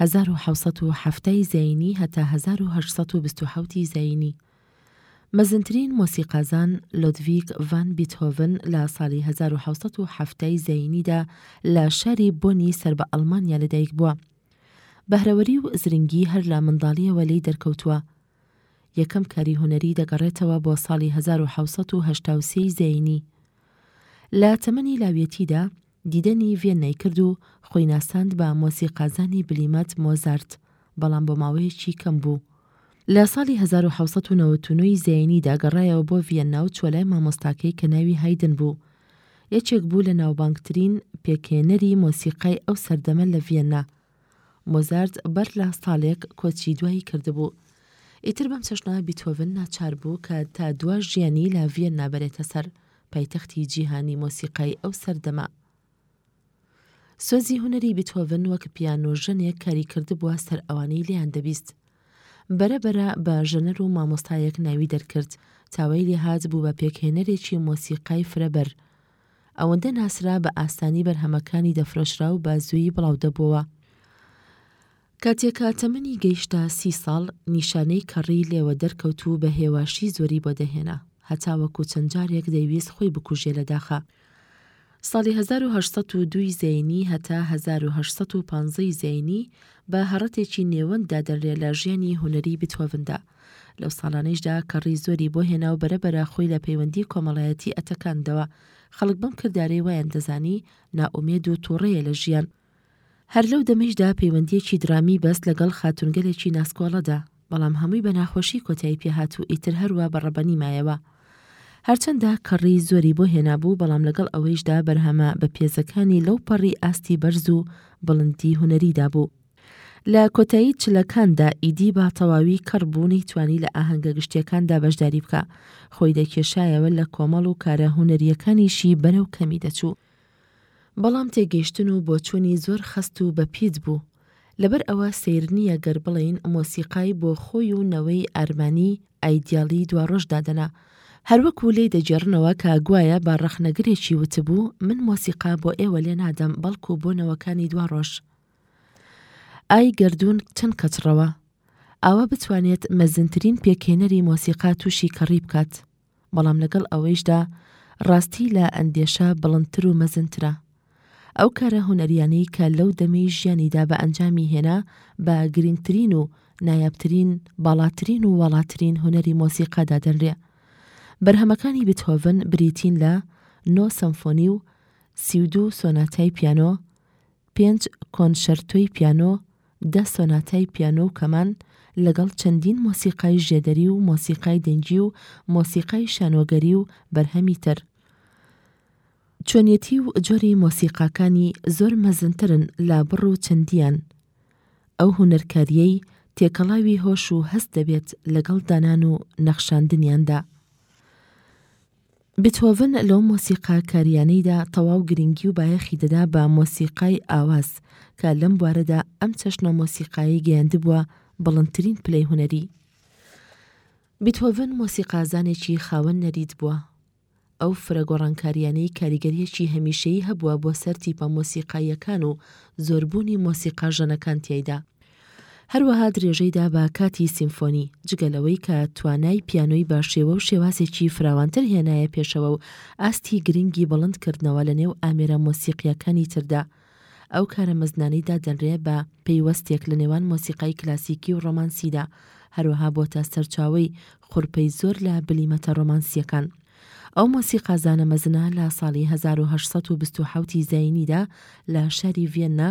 هەزار و حەوت سەد و حەفتا ی زایینی هەتا هەزار و هەشت سەد و بیست و حەوت ی زایینی. مەزنترین مۆسیقازان، لۆدڤیگ ڤان بیتهۆڤن لە ساڵی هەزار و حەوت سەد و حەفتا ی زایینیدا لە شاری بۆنی سەر بە ئەڵمانیا لەدایکبووە. بەهرەوەری و زرنگی هەر لە منداڵییەوە لێی دەرکەوتووە. یەکەم کاری هونەری دەگەڕێتەوە بۆ ساڵی هەزار و حەوت سەد و هەشتا و سێ ی زایینی. لە تەمەنی لاویەتیدا دیدەنی ڤیەننای کرد و خۆی ناساند بە مۆسیقازانی بلیمەت مۆزارت، بەڵام بۆ ماوەیەکی کەم بوو. لە ساڵی هەزار و حەوت سەد و نەوەت و نۆ ی زایینیدا گەڕایەوە بۆ ڤیەننا و چووە لای مامۆستاکەی کە ناوی هایدن بوو. یەکێک بوو لە ناوبانگترین پێکهێنەری مۆسیقای ئەو سەردەمە لە ڤیەننا. مۆزارت بەر لە ساڵێک کۆچی دوایی کردبوو. ئیتر بەم چەشنە بیتهۆڤن ناچار بوو کە تا دوا ژیانی لە ڤیەننا بەرێتە سەر، پایتەختی جیهانی مۆسیقای ئەو سەردەمە. سۆزی هونەری بیتهۆڤن وەک پیانۆژەنێک کاری کردبووە سەر ئەوانەی لێیان دەبیست. بەرە بەرە بە ژەنەر و مامۆستایەک ناوی دەرکرد، تا وای لێهات بوو بە پێکهێنەرێکی مۆسیقای فرەبەر، ئەوەندە ناسرا بە ئاسانی بەرهەمەکانی دەفرۆشرا و بە زوویی بڵاو دەبووەوە. کاتێک کە تەمەنی گەیشتە سی ساڵ، نیشانەی کەڕی لێوە دەرکەوت و بە هێواشی زۆری بۆ دەهێنا، هەتاوەکو چەند جارێک دەیویست خۆی بکوژێ لە داخا. ساڵی هەزار و هەشت سەد و دوو ی زەینی هەتا هەزار و هەشت سەد و پازدە ی زەینی بە هەڕەتێکی نێوەند دادەنرێ لە ژیانی هونەریی بیتهۆڤندا. لەو ساڵانەیشدا کە ڕی زۆری بۆ هێناو بەرەبەرە خۆی لە پەیوەندی کۆمەڵایەتی ئەتەکاندەوە خەڵک بەم کردارەی وایان دەزانی نائومێد و توڕەیە لە ژیان هەر لەو دەمەیشدا پەیوەندیەکی درامی بەست لەگەڵ خاتونگەلێکی ناسکۆڵەدا بەڵام هەمووی بە ناخۆشی کۆتایی پێهات و ئیتر هەروا بە ڕەبەنی مایەوە هەرچەندە کەڕی زۆری بۆ هێنابوو بەڵام لەگەڵ ئەوەیشدا بەرهەمە بە پێزەکانی لەو پەڕی ئاستی بەرز و بڵندی هونەریدا بوو لە کۆتایی چلەکاندا ئیدی بە تەواوی کەڕ بوو نەیتوانی لە ئاهەنگە گشتیەکاندا بەشداری بکا، خۆی دەکێشایەوە لە کۆمەڵ و کارە هونەرییەکانیشی بەرەو کەمی دەچوو. بەڵام تێگەیشتن و بۆچوونی زۆر خەست و بە پیت بوو. لەبەر ئەوە سەیر نییە گەر بڵێین مۆسیقای بۆ خۆی و نەوەی ئارمانی ئایدیاڵی دواڕۆژ دادەنا. هەروەکو لێی دەگێڕنەوە کە گوایە بە ڕەخنەگرێکی وتبوو، من مۆسیقا بۆ ئێوە لێنادەم بەڵکو بۆ نەوەکانی دواڕۆژ. ئای گەردوون چەند کەچڕەوە ئاوا بتوانێت مەزنترین پێکهێنەری مۆسیقا تووشی کەڕی بکات، بەڵام لەگەڵ ئەوەیشدا ڕاستی لە ئەندێشە بڵندتر و مەزنترە. ئەو کارە هونەرییانەی کە لەو دەمەی ژیانیدا بە ئەنجامی هێنا بە گرینگترین و نایابترین، باڵاترین و واڵاترین هونەری مۆسیقا دادەنرێ. بەرهەمەکانی بتهۆڤن بریتین لە نۆ سەمفۆنی و سی و دوو سۆناتای پیانۆ، پێنج کۆنشەرتۆی پیانۆ، دە سۆناتای پیانۆ و کەمان، لەگەڵ چەندین مۆسیقای ژێدەری و مۆسیقای دەنگی و مۆسیقای شانۆگەری و بەرهەمی تر. چۆنیەتی و جۆری مۆسیقاکانی زۆر مەزنترن لە بڕ و چەندیان. ئەو هونەرکارییەی تێکەڵاوی هۆش و هەست دەبێت لەگەڵ دانان و نەخشاندنیاندا. بتهۆڤن لەو مۆسیقا کارییانەیدا تەواو گرنگی و بایەخی دەدا بە مۆسیقای ئاواز کە لەم بوارەدا ئەم چەشنە مۆسیقایی گەیاندبووە بڵندترین پلەی هونەری. بتهۆڤن مۆسیقازانێکی خاوەن نەریت بووە. ئەو فرە گۆڕانکارییانەی کاریگەرییەکی هەمیشەیی هەبووە بۆ سەر تیپە مۆسیقاییەکان و زۆربوونی مۆسیقا ژەنەکان تیایدا. هەروەها درێژەی دا بە کاتی سیمفۆنی، جگە لەوەی کە توانای پیانۆی بە شێوە و شێوازێکی فراوانتر هێنایە پێشەوە و ئاستی گرنگی بڵند کردنەوە لە نێو ئامێرە مۆسیقییەکانی تردا. ئەو کارە مەزنانەی دادەنرێ بە پەیوەستێک لە نێوان مۆسیقای کلاسیکی و ڕۆمانسیدا، هەروەها بۆتە سەرچاوەی خورپەی زۆر لە بلیمەتە ڕۆمانسییەکان. ئەو مۆسیقازانە مەزنە لە ساڵی هەزار و هەشت سەد و بیست و حەوت ی زایینیدا لە شاری ڤیەننا